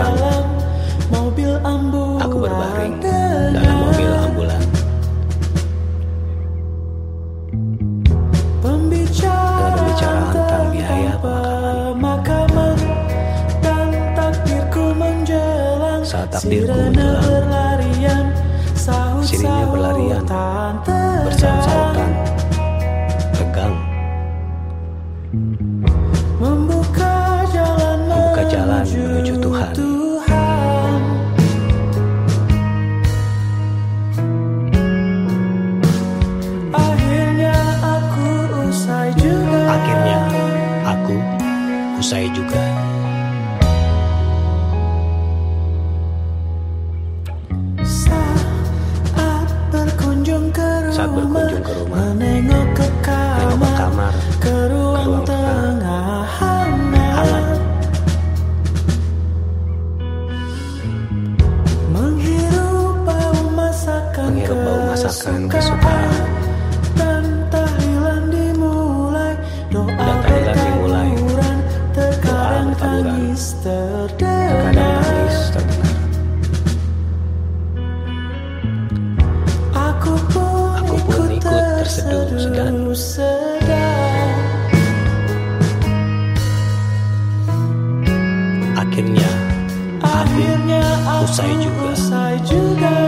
hitam. Aku berbaring dalam mobil ambulan. Dengan pembicaraan tentang biaya pemakaman. Saat takdirku menjelang, sirinya berlarian bersahut-sahutan. saat berkunjung ke rumah, Menengok ke kamar, ke kamar, ke ruang tengah. Menghirup bau masakan, Menghirup bau masakan akhirnya akhirnya usai juga. Usai juga.